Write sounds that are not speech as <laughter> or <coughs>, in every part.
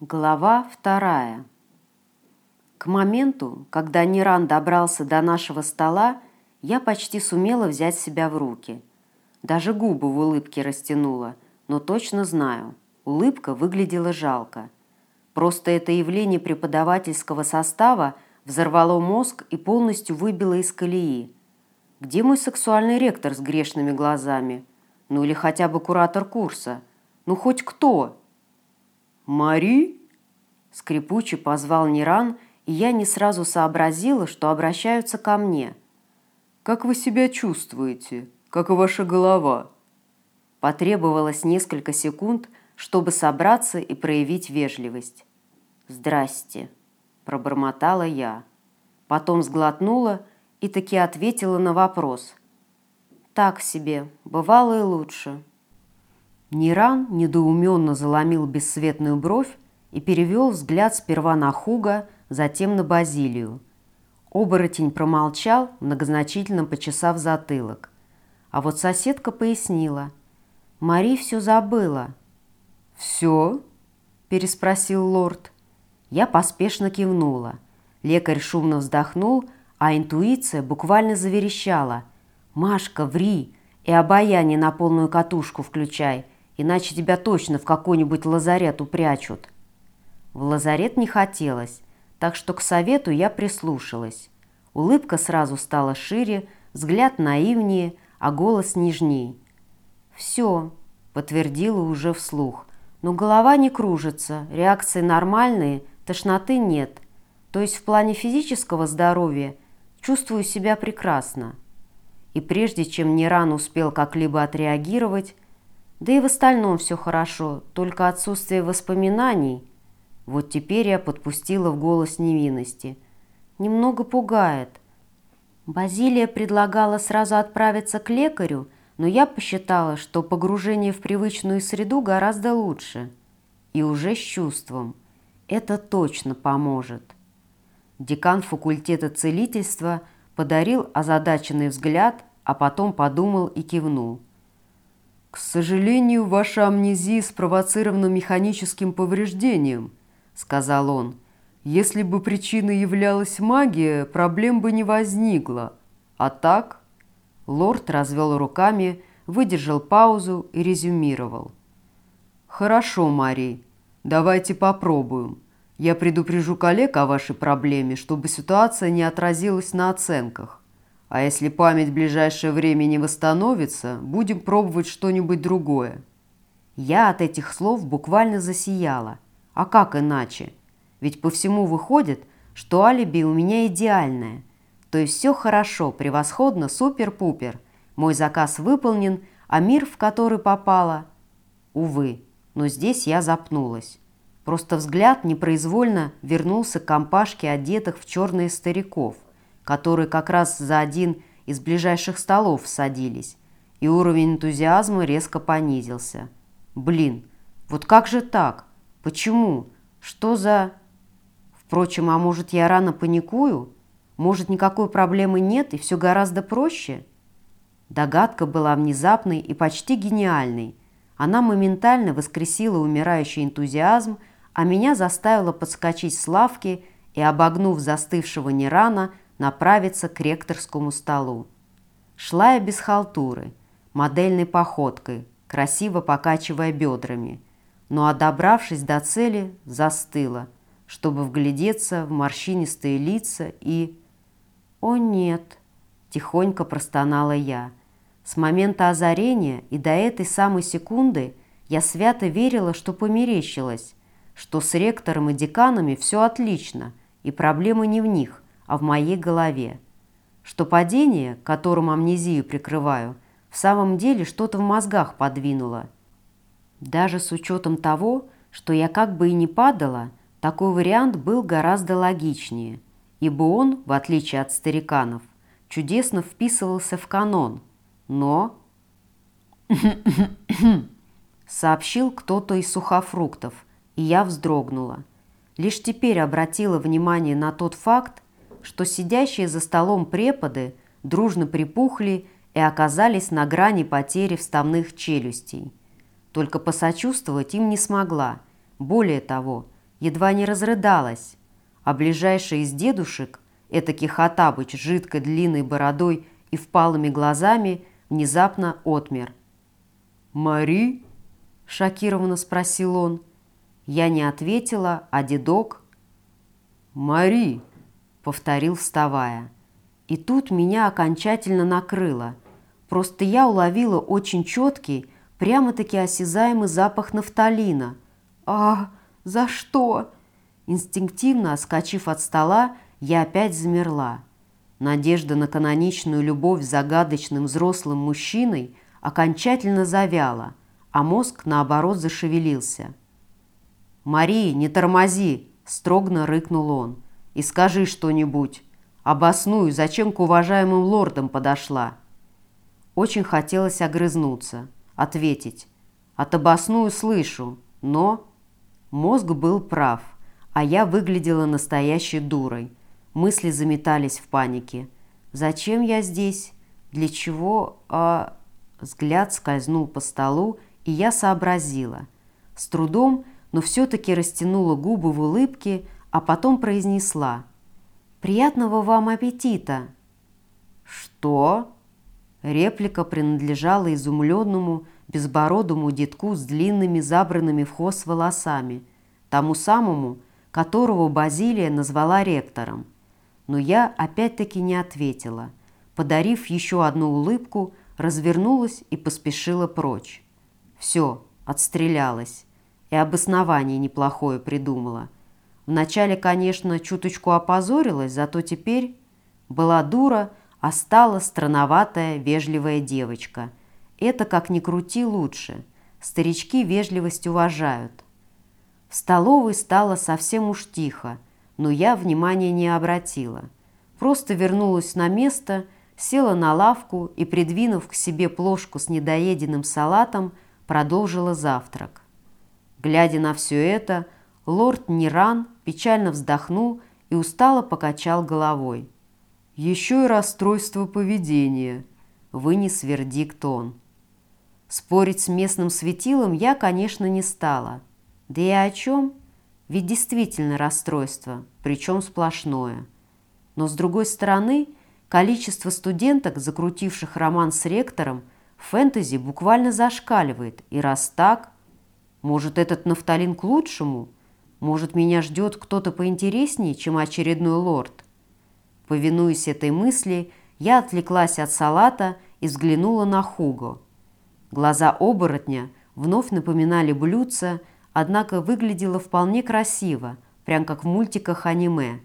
Глава вторая. К моменту, когда Ниран добрался до нашего стола, я почти сумела взять себя в руки. Даже губы в улыбке растянула, но точно знаю, улыбка выглядела жалко. Просто это явление преподавательского состава взорвало мозг и полностью выбило из колеи. Где мой сексуальный ректор с грешными глазами? Ну или хотя бы куратор курса? Ну хоть кто? «Мари?» Скрипуче позвал Ниран, и я не сразу сообразила, что обращаются ко мне. «Как вы себя чувствуете? Как и ваша голова?» Потребовалось несколько секунд, чтобы собраться и проявить вежливость. «Здрасте», – пробормотала я. Потом сглотнула и таки ответила на вопрос. «Так себе, бывало и лучше». Ниран недоуменно заломил бесцветную бровь и перевел взгляд сперва на Хуга, затем на Базилию. Оборотень промолчал, многозначительно почесав затылок. А вот соседка пояснила. «Мари все забыла». «Все?» – переспросил лорд. Я поспешно кивнула. Лекарь шумно вздохнул, а интуиция буквально заверещала. «Машка, ври! И обаяние на полную катушку включай!» Иначе тебя точно в какой-нибудь лазарет упрячут. В лазарет не хотелось, так что к совету я прислушалась. Улыбка сразу стала шире, взгляд наивнее, а голос нежней. «Все», — подтвердила уже вслух, «но голова не кружится, реакции нормальные, тошноты нет. То есть в плане физического здоровья чувствую себя прекрасно». И прежде чем Неран успел как-либо отреагировать, да и в остальном все хорошо, только отсутствие воспоминаний. Вот теперь я подпустила в голос невинности. Немного пугает. Базилия предлагала сразу отправиться к лекарю, но я посчитала, что погружение в привычную среду гораздо лучше. И уже с чувством. Это точно поможет. Декан факультета целительства подарил озадаченный взгляд, а потом подумал и кивнул. «К сожалению, ваша амнезия спровоцирована механическим повреждением», — сказал он. «Если бы причиной являлась магия, проблем бы не возникло. А так...» Лорд развел руками, выдержал паузу и резюмировал. «Хорошо, Мари, давайте попробуем. Я предупрежу коллег о вашей проблеме, чтобы ситуация не отразилась на оценках. А если память в ближайшее время не восстановится, будем пробовать что-нибудь другое. Я от этих слов буквально засияла. А как иначе? Ведь по всему выходит, что алиби у меня идеальное. То есть все хорошо, превосходно, супер-пупер. Мой заказ выполнен, а мир, в который попала... Увы, но здесь я запнулась. Просто взгляд непроизвольно вернулся к компашке одетых в черные стариков – которые как раз за один из ближайших столов садились, и уровень энтузиазма резко понизился. Блин, вот как же так? Почему? Что за... Впрочем, а может я рано паникую? Может никакой проблемы нет и все гораздо проще? Догадка была внезапной и почти гениальной. Она моментально воскресила умирающий энтузиазм, а меня заставила подскочить с лавки и, обогнув застывшего Нерана, направиться к ректорскому столу. Шла я без халтуры, модельной походкой, красиво покачивая бедрами, но, одобравшись до цели, застыла, чтобы вглядеться в морщинистые лица и... «О, нет!» – тихонько простонала я. С момента озарения и до этой самой секунды я свято верила, что померещилась, что с ректором и деканами все отлично, и проблемы не в них – а в моей голове. Что падение, которым амнезию прикрываю, в самом деле что-то в мозгах подвинуло. Даже с учетом того, что я как бы и не падала, такой вариант был гораздо логичнее, ибо он, в отличие от стариканов, чудесно вписывался в канон. Но... <coughs> сообщил кто-то из сухофруктов, и я вздрогнула. Лишь теперь обратила внимание на тот факт, что сидящие за столом преподы дружно припухли и оказались на грани потери вставных челюстей. Только посочувствовать им не смогла. Более того, едва не разрыдалась, а ближайший из дедушек, этакий Хатабыч с жидкой длинной бородой и впалыми глазами, внезапно отмер. «Мари?» – шокированно спросил он. Я не ответила, а дедок... «Мари!» – повторил, вставая. И тут меня окончательно накрыло. Просто я уловила очень четкий, прямо-таки осязаемый запах нафталина. «А, за что?» Инстинктивно, отскочив от стола, я опять замерла. Надежда на каноничную любовь загадочным взрослым мужчиной окончательно завяла, а мозг, наоборот, зашевелился. «Мария, не тормози!» – строгно рыкнул он. «И скажи что-нибудь. Обосную, зачем к уважаемым лордам подошла?» Очень хотелось огрызнуться, ответить. От обосную слышу, но... Мозг был прав, а я выглядела настоящей дурой. Мысли заметались в панике. «Зачем я здесь? Для чего?» а... Взгляд скользнул по столу, и я сообразила. С трудом, но все-таки растянула губы в улыбке, а потом произнесла. «Приятного вам аппетита!» «Что?» Реплика принадлежала изумленному, безбородому детку с длинными забранными в хвост волосами, тому самому, которого Базилия назвала ректором. Но я опять-таки не ответила. Подарив еще одну улыбку, развернулась и поспешила прочь. Все, отстрелялась. И обоснование неплохое придумала. Вначале, конечно, чуточку опозорилась, зато теперь была дура, а стала странноватая, вежливая девочка. Это, как ни крути, лучше. Старички вежливость уважают. В столовой стало совсем уж тихо, но я внимания не обратила. Просто вернулась на место, села на лавку и, придвинув к себе плошку с недоеденным салатом, продолжила завтрак. Глядя на все это, лорд Ниран печально вздохнул и устало покачал головой. «Еще и расстройство поведения», — вынес вердикт он. Спорить с местным светилом я, конечно, не стала. Да и о чем? Ведь действительно расстройство, причем сплошное. Но с другой стороны, количество студенток, закрутивших роман с ректором, фэнтези буквально зашкаливает, и раз так, может, этот нафталин к лучшему? Может, меня ждет кто-то поинтереснее, чем очередной лорд? Повинуясь этой мысли, я отвлеклась от салата и взглянула на Хуго. Глаза оборотня вновь напоминали блюдца, однако выглядело вполне красиво, прям как в мультиках аниме.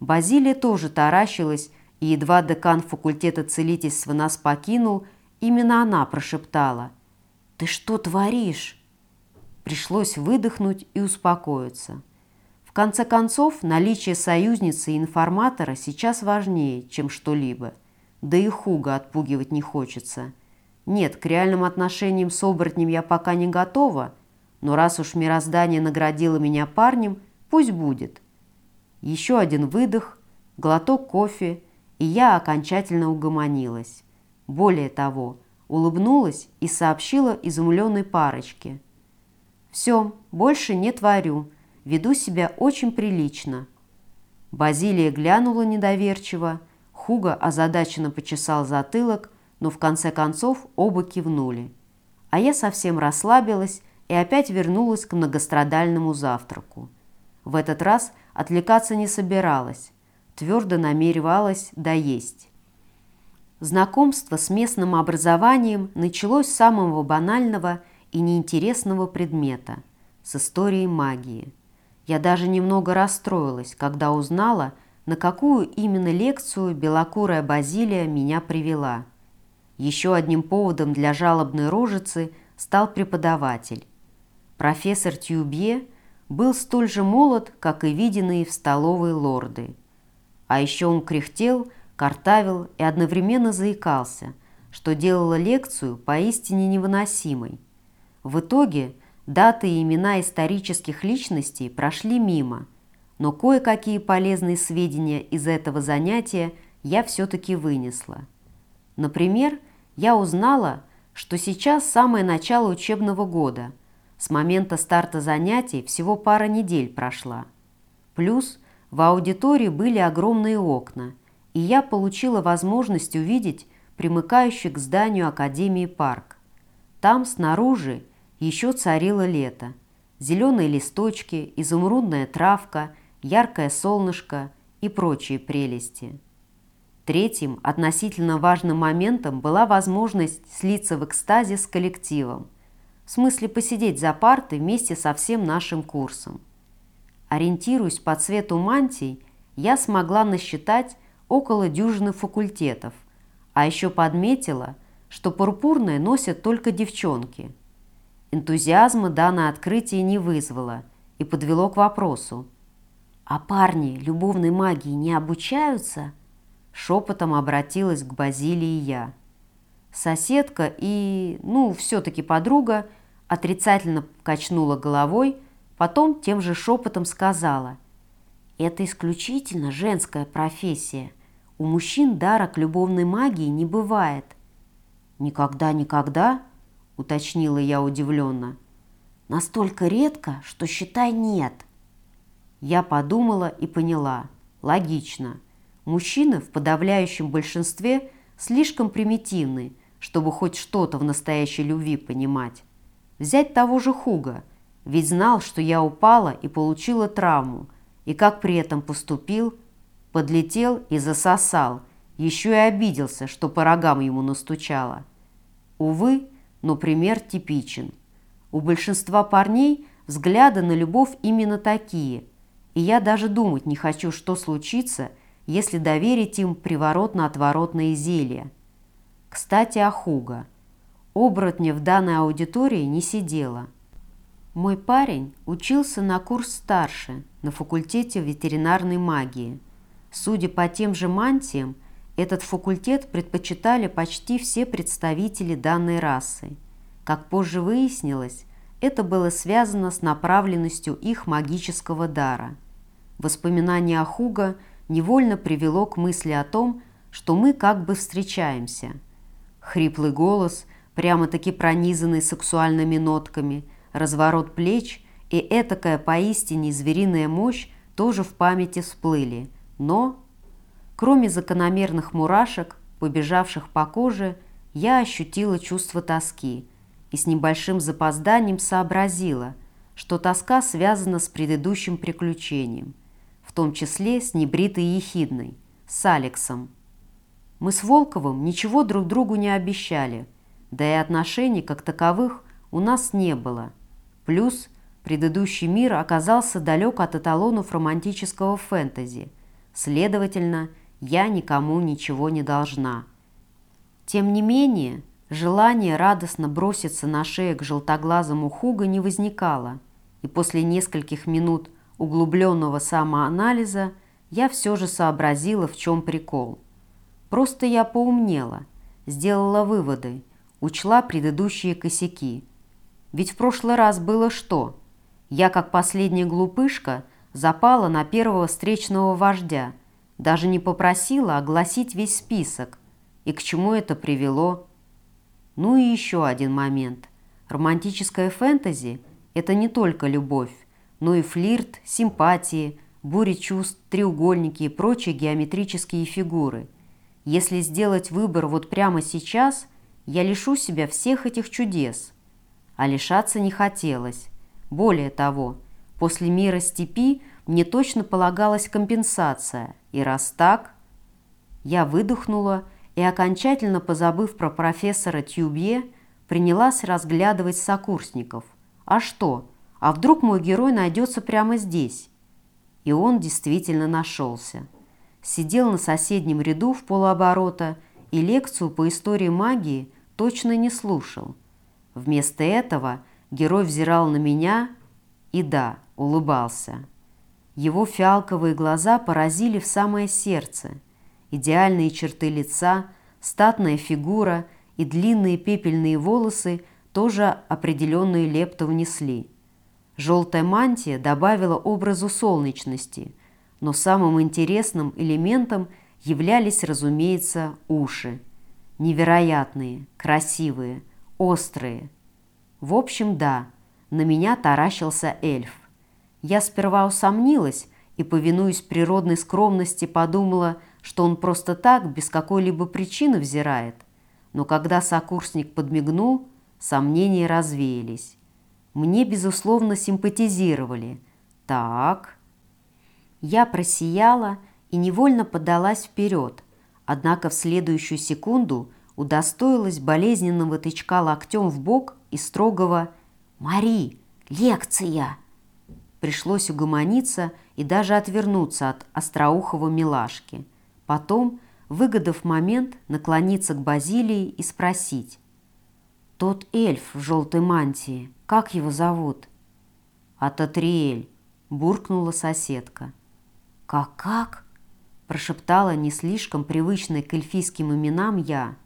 Базилия тоже таращилась, и едва декан факультета целительства нас покинул, именно она прошептала. «Ты что творишь?» Пришлось выдохнуть и успокоиться. В конце концов, наличие союзницы и информатора сейчас важнее, чем что-либо. Да и Хуга отпугивать не хочется. Нет, к реальным отношениям с оборотнем я пока не готова, но раз уж мироздание наградило меня парнем, пусть будет. Еще один выдох, глоток кофе, и я окончательно угомонилась. Более того, улыбнулась и сообщила изумленной парочке. Все, больше не творю. Веду себя очень прилично. Базилия глянула недоверчиво. Хуга озадаченно почесал затылок, но в конце концов оба кивнули. А я совсем расслабилась и опять вернулась к многострадальному завтраку. В этот раз отвлекаться не собиралась, твердо намеревалась доесть. Знакомство с местным образованием началось с самого банального – и неинтересного предмета с историей магии. Я даже немного расстроилась, когда узнала, на какую именно лекцию белокурая Базилия меня привела. Еще одним поводом для жалобной рожицы стал преподаватель. Профессор Тюбье был столь же молод, как и виденные в столовой лорды. А еще он кряхтел, картавил и одновременно заикался, что делало лекцию поистине невыносимой. В итоге даты и имена исторических личностей прошли мимо, но кое-какие полезные сведения из этого занятия я все-таки вынесла. Например, я узнала, что сейчас самое начало учебного года. С момента старта занятий всего пара недель прошла. Плюс в аудитории были огромные окна, и я получила возможность увидеть примыкающий к зданию Академии парк. Там снаружи еще царило лето. Зеленые листочки, изумрудная травка, яркое солнышко и прочие прелести. Третьим относительно важным моментом была возможность слиться в экстазе с коллективом, в смысле посидеть за партой вместе со всем нашим курсом. Ориентируясь по цвету мантий, я смогла насчитать около дюжины факультетов, а еще подметила, что пурпурное носят только девчонки. Энтузиазма данное открытие не вызвало и подвело к вопросу. «А парни любовной магии не обучаются?» Шепотом обратилась к Базилии я. Соседка и, ну, все-таки подруга отрицательно качнула головой, потом тем же шепотом сказала. «Это исключительно женская профессия. У мужчин дара к любовной магии не бывает». «Никогда-никогда?» – уточнила я удивленно. «Настолько редко, что, считай, нет». Я подумала и поняла. Логично. Мужчины в подавляющем большинстве слишком примитивны, чтобы хоть что-то в настоящей любви понимать. Взять того же Хуга, ведь знал, что я упала и получила травму, и как при этом поступил, подлетел и засосал, еще и обиделся, что по рогам ему настучало. Увы, но пример типичен. У большинства парней взгляды на любовь именно такие, и я даже думать не хочу, что случится – если доверить им приворотно-отворотные зелья. Кстати, о Хуга. Оборотня в данной аудитории не сидела. Мой парень учился на курс старше на факультете ветеринарной магии. Судя по тем же мантиям, этот факультет предпочитали почти все представители данной расы. Как позже выяснилось, это было связано с направленностью их магического дара. Воспоминания о Хуга – невольно привело к мысли о том, что мы как бы встречаемся. Хриплый голос, прямо-таки пронизанный сексуальными нотками, разворот плеч и этакая поистине звериная мощь тоже в памяти всплыли. Но, кроме закономерных мурашек, побежавших по коже, я ощутила чувство тоски и с небольшим запозданием сообразила, что тоска связана с предыдущим приключением – в том числе с небритой ехидной, с Алексом. Мы с Волковым ничего друг другу не обещали, да и отношений как таковых у нас не было. Плюс предыдущий мир оказался далек от эталонов романтического фэнтези, следовательно, я никому ничего не должна. Тем не менее, желание радостно броситься на шею к желтоглазому Хуга не возникало, и после нескольких минут углубленного самоанализа я все же сообразила, в чем прикол. Просто я поумнела, сделала выводы, учла предыдущие косяки. Ведь в прошлый раз было что? Я, как последняя глупышка, запала на первого встречного вождя, даже не попросила огласить весь список. И к чему это привело? Ну и еще один момент. Романтическое фэнтези – это не только любовь но и флирт, симпатии, бури чувств, треугольники и прочие геометрические фигуры. Если сделать выбор вот прямо сейчас, я лишу себя всех этих чудес. А лишаться не хотелось. Более того, после мира степи мне точно полагалась компенсация, и раз так... Я выдохнула и, окончательно позабыв про профессора Тюбье, принялась разглядывать сокурсников. А что? А вдруг мой герой найдется прямо здесь? И он действительно нашелся. Сидел на соседнем ряду в полуоборота и лекцию по истории магии точно не слушал. Вместо этого герой взирал на меня и, да, улыбался. Его фиалковые глаза поразили в самое сердце. Идеальные черты лица, статная фигура и длинные пепельные волосы тоже определенную лепту внесли – Желтая мантия добавила образу солнечности, но самым интересным элементом являлись, разумеется, уши. Невероятные, красивые, острые. В общем, да, На меня таращился эльф. Я сперва усомнилась и, повинуясь природной скромности, подумала, что он просто так, без какой-либо причины взирает. Но когда сокурсник подмигнул, сомнения развеялись. Мне, безусловно, симпатизировали. Так. Я просияла и невольно подалась вперед, однако в следующую секунду удостоилась болезненного тычка локтем в бок и строгого «Мари, лекция!» Пришлось угомониться и даже отвернуться от остроухого милашки. Потом, выгодав момент, наклониться к Базилии и спросить. «Тот эльф в желтой мантии, как его зовут?» «Ататриэль», – буркнула соседка. «Как-как?» – прошептала не слишком привычной к эльфийским именам я.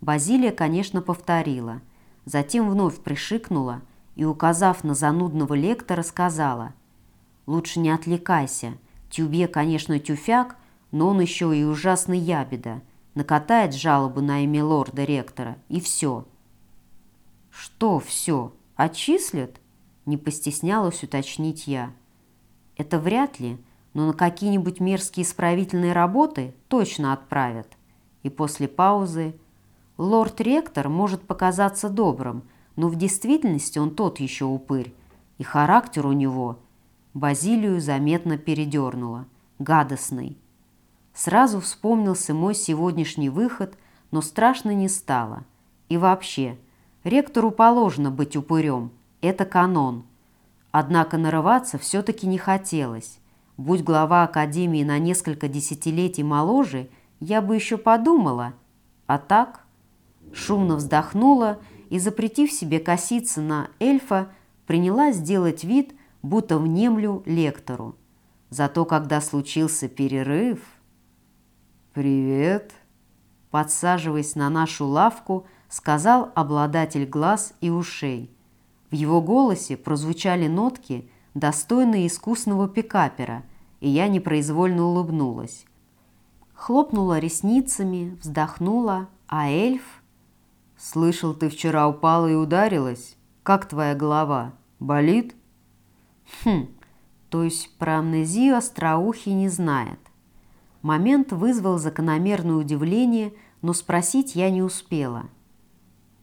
Базилия, конечно, повторила, затем вновь пришикнула и, указав на занудного лектора, сказала «Лучше не отвлекайся, Тюбе, конечно, тюфяк, но он еще и ужасный ябеда, накатает жалобу на имя лорда-ректора, и все». «Что все? Отчислят?» – не постеснялась уточнить я. «Это вряд ли, но на какие-нибудь мерзкие исправительные работы точно отправят». И после паузы Лорд-ректор может показаться добрым, но в действительности он тот еще упырь, и характер у него Базилию заметно передернуло, гадостный. Сразу вспомнился мой сегодняшний выход, но страшно не стало. И вообще, ректору положено быть упырем, это канон. Однако нарываться все-таки не хотелось. Будь глава академии на несколько десятилетий моложе, я бы еще подумала, а так шумно вздохнула и, запретив себе коситься на эльфа, принялась делать вид, будто внемлю лектору. Зато когда случился перерыв... «Привет!» Подсаживаясь на нашу лавку, сказал обладатель глаз и ушей. В его голосе прозвучали нотки, достойные искусного пикапера, и я непроизвольно улыбнулась. Хлопнула ресницами, вздохнула, а эльф «Слышал, ты вчера упала и ударилась? Как твоя голова? Болит?» «Хм, то есть про амнезию остроухий не знает». Момент вызвал закономерное удивление, но спросить я не успела.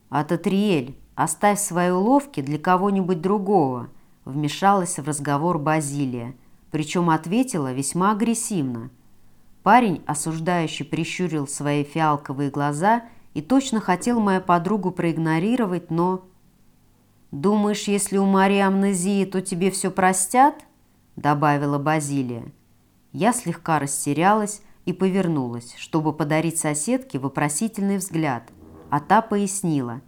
«Ататриэль, оставь свои уловки для кого-нибудь другого», вмешалась в разговор Базилия, причем ответила весьма агрессивно. Парень, осуждающий, прищурил свои фиалковые глаза – и точно хотел мою подругу проигнорировать, но... «Думаешь, если у Марии амнезия, то тебе все простят?» – добавила Базилия. Я слегка растерялась и повернулась, чтобы подарить соседке вопросительный взгляд, а та пояснила.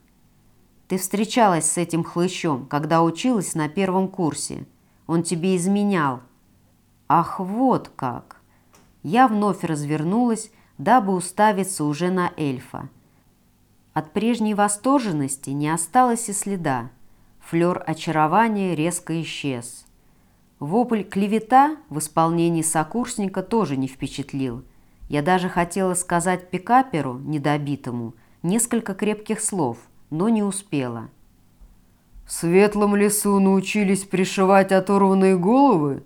«Ты встречалась с этим хлыщом, когда училась на первом курсе. Он тебе изменял». «Ах, вот как!» Я вновь развернулась, дабы уставиться уже на эльфа. От прежней восторженности не осталось и следа. Флёр очарования резко исчез. Вопль клевета в исполнении сокурсника тоже не впечатлил. Я даже хотела сказать пикаперу, недобитому, несколько крепких слов, но не успела. «В светлом лесу научились пришивать оторванные головы?»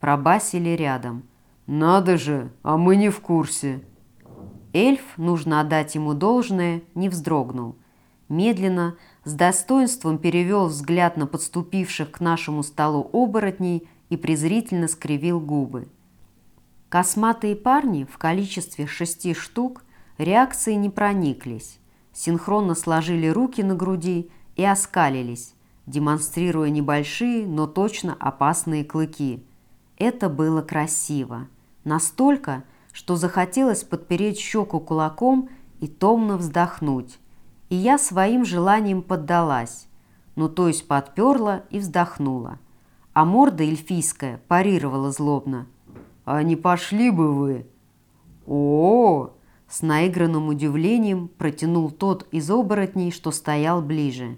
Пробасили рядом. «Надо же, а мы не в курсе». Эльф, нужно отдать ему должное, не вздрогнул. Медленно, с достоинством перевел взгляд на подступивших к нашему столу оборотней и презрительно скривил губы. Косматые парни в количестве шести штук реакции не прониклись, синхронно сложили руки на груди и оскалились, демонстрируя небольшие, но точно опасные клыки. Это было красиво. Настолько, что захотелось подпереть щеку кулаком и томно вздохнуть. И я своим желанием поддалась, ну то есть подперла и вздохнула. А морда эльфийская парировала злобно. «А не пошли бы вы!» о, -о, -о С наигранным удивлением протянул тот из оборотней, что стоял ближе.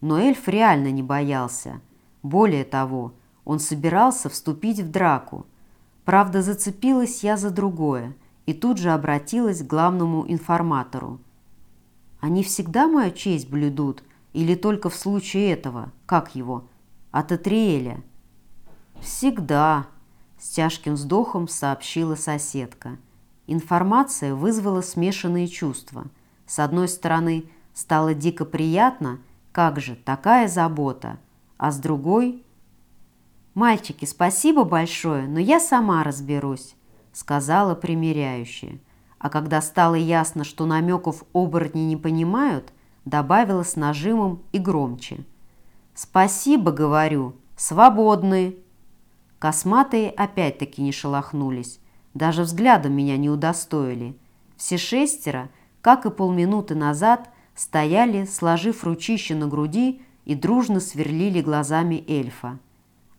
Но эльф реально не боялся. Более того, он собирался вступить в драку – Правда, зацепилась я за другое и тут же обратилась к главному информатору. «Они всегда мою честь блюдут или только в случае этого, как его, От Атриэля. Всегда, с тяжким вздохом сообщила соседка. Информация вызвала смешанные чувства. С одной стороны, стало дико приятно, как же, такая забота, а с другой... «Мальчики, спасибо большое, но я сама разберусь», сказала примиряющая. А когда стало ясно, что намеков оборотни не понимают, добавила с нажимом и громче. «Спасибо, говорю, свободны!» Косматые опять-таки не шелохнулись, даже взглядом меня не удостоили. Все шестеро, как и полминуты назад, стояли, сложив ручище на груди и дружно сверлили глазами эльфа.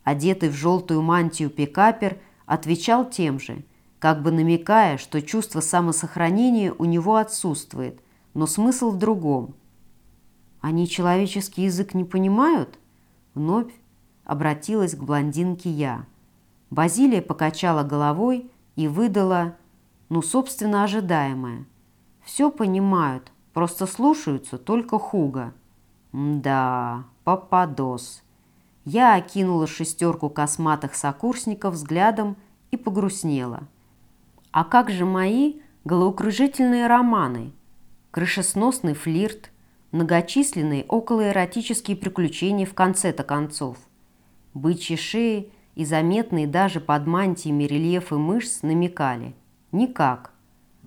Одетый в желтую мантию пикапер отвечал тем же, как бы намекая, что чувство самосохранения у него отсутствует, но смысл в другом. «Они человеческий язык не понимают?» Вновь обратилась к блондинке я. Базилия покачала головой и выдала, ну, собственно, ожидаемое. «Все понимают, просто слушаются только Хуга». «Да, попадос». Я окинула шестерку косматых сокурсников взглядом и погрустнела. А как же мои головокружительные романы? Крышесносный флирт, многочисленные околоэротические приключения в конце-то концов. Бычьи шеи и заметные даже под мантиями рельефы мышц намекали. Никак.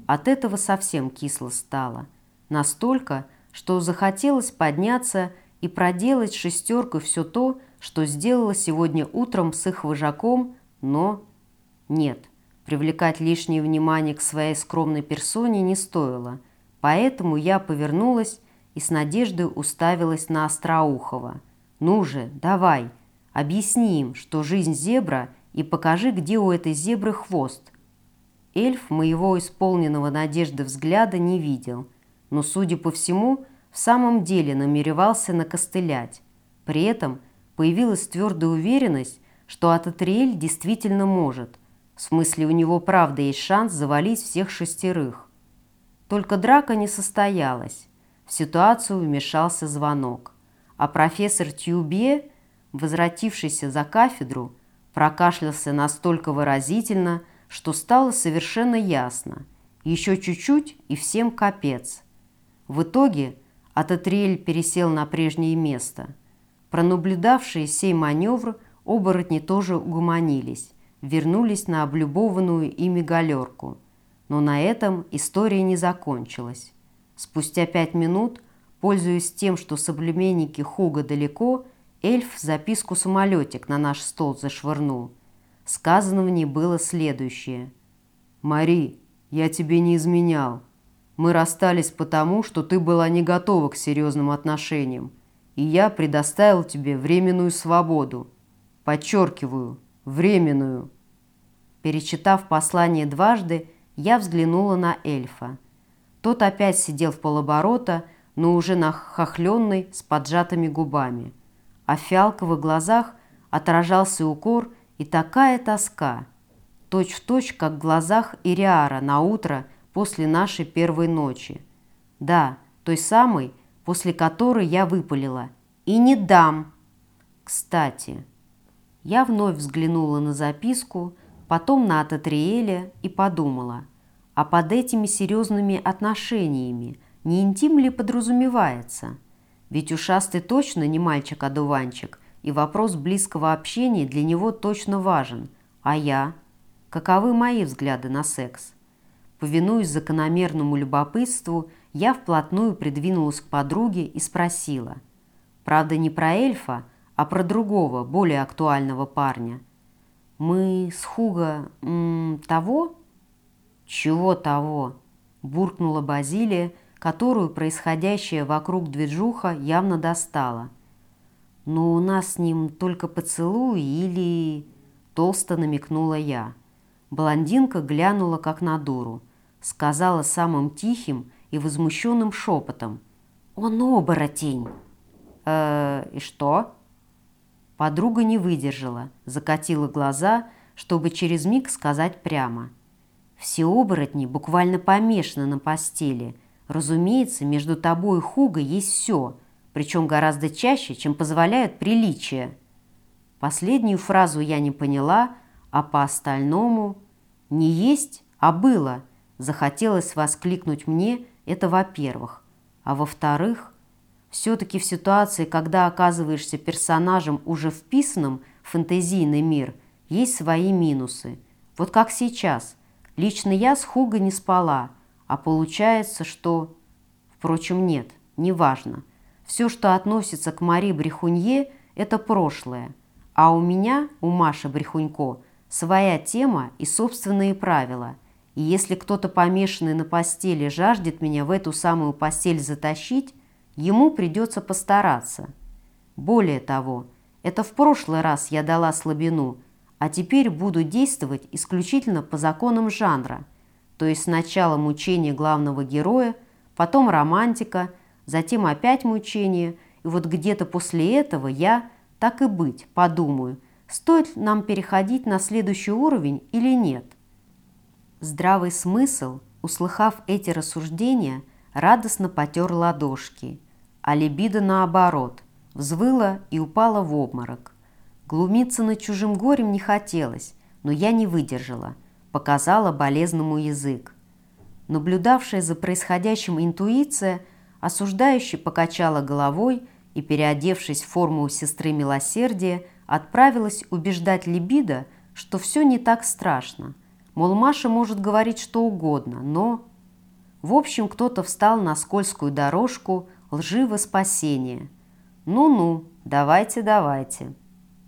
От этого совсем кисло стало. Настолько, что захотелось подняться и проделать шестеркой все то, что сделала сегодня утром с их вожаком, но нет, привлекать лишнее внимание к своей скромной персоне не стоило, поэтому я повернулась и с надеждой уставилась на Остроухова. «Ну же, давай, объясни им, что жизнь зебра, и покажи, где у этой зебры хвост». Эльф моего исполненного надежды взгляда не видел, но, судя по всему, в самом деле намеревался накостылять. При этом – появилась твердая уверенность, что Ататриэль действительно может. В смысле, у него правда есть шанс завалить всех шестерых. Только драка не состоялась. В ситуацию вмешался звонок. А профессор Тюбе, возвратившийся за кафедру, прокашлялся настолько выразительно, что стало совершенно ясно. Еще чуть-чуть и всем капец. В итоге Ататриэль пересел на прежнее место – Пронаблюдавшие сей маневр, оборотни тоже угомонились, вернулись на облюбованную ими галерку. Но на этом история не закончилась. Спустя пять минут, пользуясь тем, что соплеменники Хуга далеко, эльф записку-самолетик на наш стол зашвырнул. Сказано в ней было следующее. «Мари, я тебе не изменял. Мы расстались потому, что ты была не готова к серьезным отношениям и я предоставил тебе временную свободу. Подчеркиваю, временную». Перечитав послание дважды, я взглянула на эльфа. Тот опять сидел в полоборота, но уже нахохленный, с поджатыми губами. А в фиалковых глазах отражался укор и такая тоска, точь в точь, как в глазах Ириара на утро после нашей первой ночи. Да, той самой, после которой я выпалила «И не дам». Кстати, я вновь взглянула на записку, потом на Ататриэля и подумала, а под этими серьезными отношениями не интим ли подразумевается? Ведь ушастый точно не мальчик-одуванчик, и вопрос близкого общения для него точно важен. А я? Каковы мои взгляды на секс? Повинуясь закономерному любопытству, я вплотную придвинулась к подруге и спросила. Правда, не про эльфа, а про другого, более актуального парня. «Мы с Хуга... М, того?» «Чего того?» – буркнула Базилия, которую происходящее вокруг движуха явно достала. «Но у нас с ним только поцелуй или...» – толсто намекнула я. Блондинка глянула как на дуру. Сказала самым тихим и возмущенным шепотом. «Он оборотень!» «Э, и что?» Подруга не выдержала, закатила глаза, чтобы через миг сказать прямо. «Все оборотни буквально помешаны на постели. Разумеется, между тобой и Хугой есть все, причем гораздо чаще, чем позволяют приличия». Последнюю фразу я не поняла, а по остальному «не есть, а было» захотелось воскликнуть мне это во-первых. А во-вторых, все-таки в ситуации, когда оказываешься персонажем, уже вписанным в фэнтезийный мир, есть свои минусы. Вот как сейчас. Лично я с Хуго не спала, а получается, что... Впрочем, нет, неважно. Все, что относится к Мари Брехунье, это прошлое. А у меня, у Маши Брехунько, своя тема и собственные правила. И если кто-то помешанный на постели жаждет меня в эту самую постель затащить, ему придется постараться. Более того, это в прошлый раз я дала слабину, а теперь буду действовать исключительно по законам жанра, то есть сначала мучение главного героя, потом романтика – затем опять мучение, и вот где-то после этого я, так и быть, подумаю, стоит нам переходить на следующий уровень или нет. Здравый смысл, услыхав эти рассуждения, радостно потер ладошки, а либидо наоборот, взвыла и упала в обморок. Глумиться над чужим горем не хотелось, но я не выдержала, показала болезному язык. Наблюдавшая за происходящим интуиция – осуждающе покачала головой и, переодевшись в форму сестры милосердия, отправилась убеждать Либидо, что все не так страшно. Мол, Маша может говорить что угодно, но... В общем, кто-то встал на скользкую дорожку лживо спасения. «Ну-ну, давайте, давайте».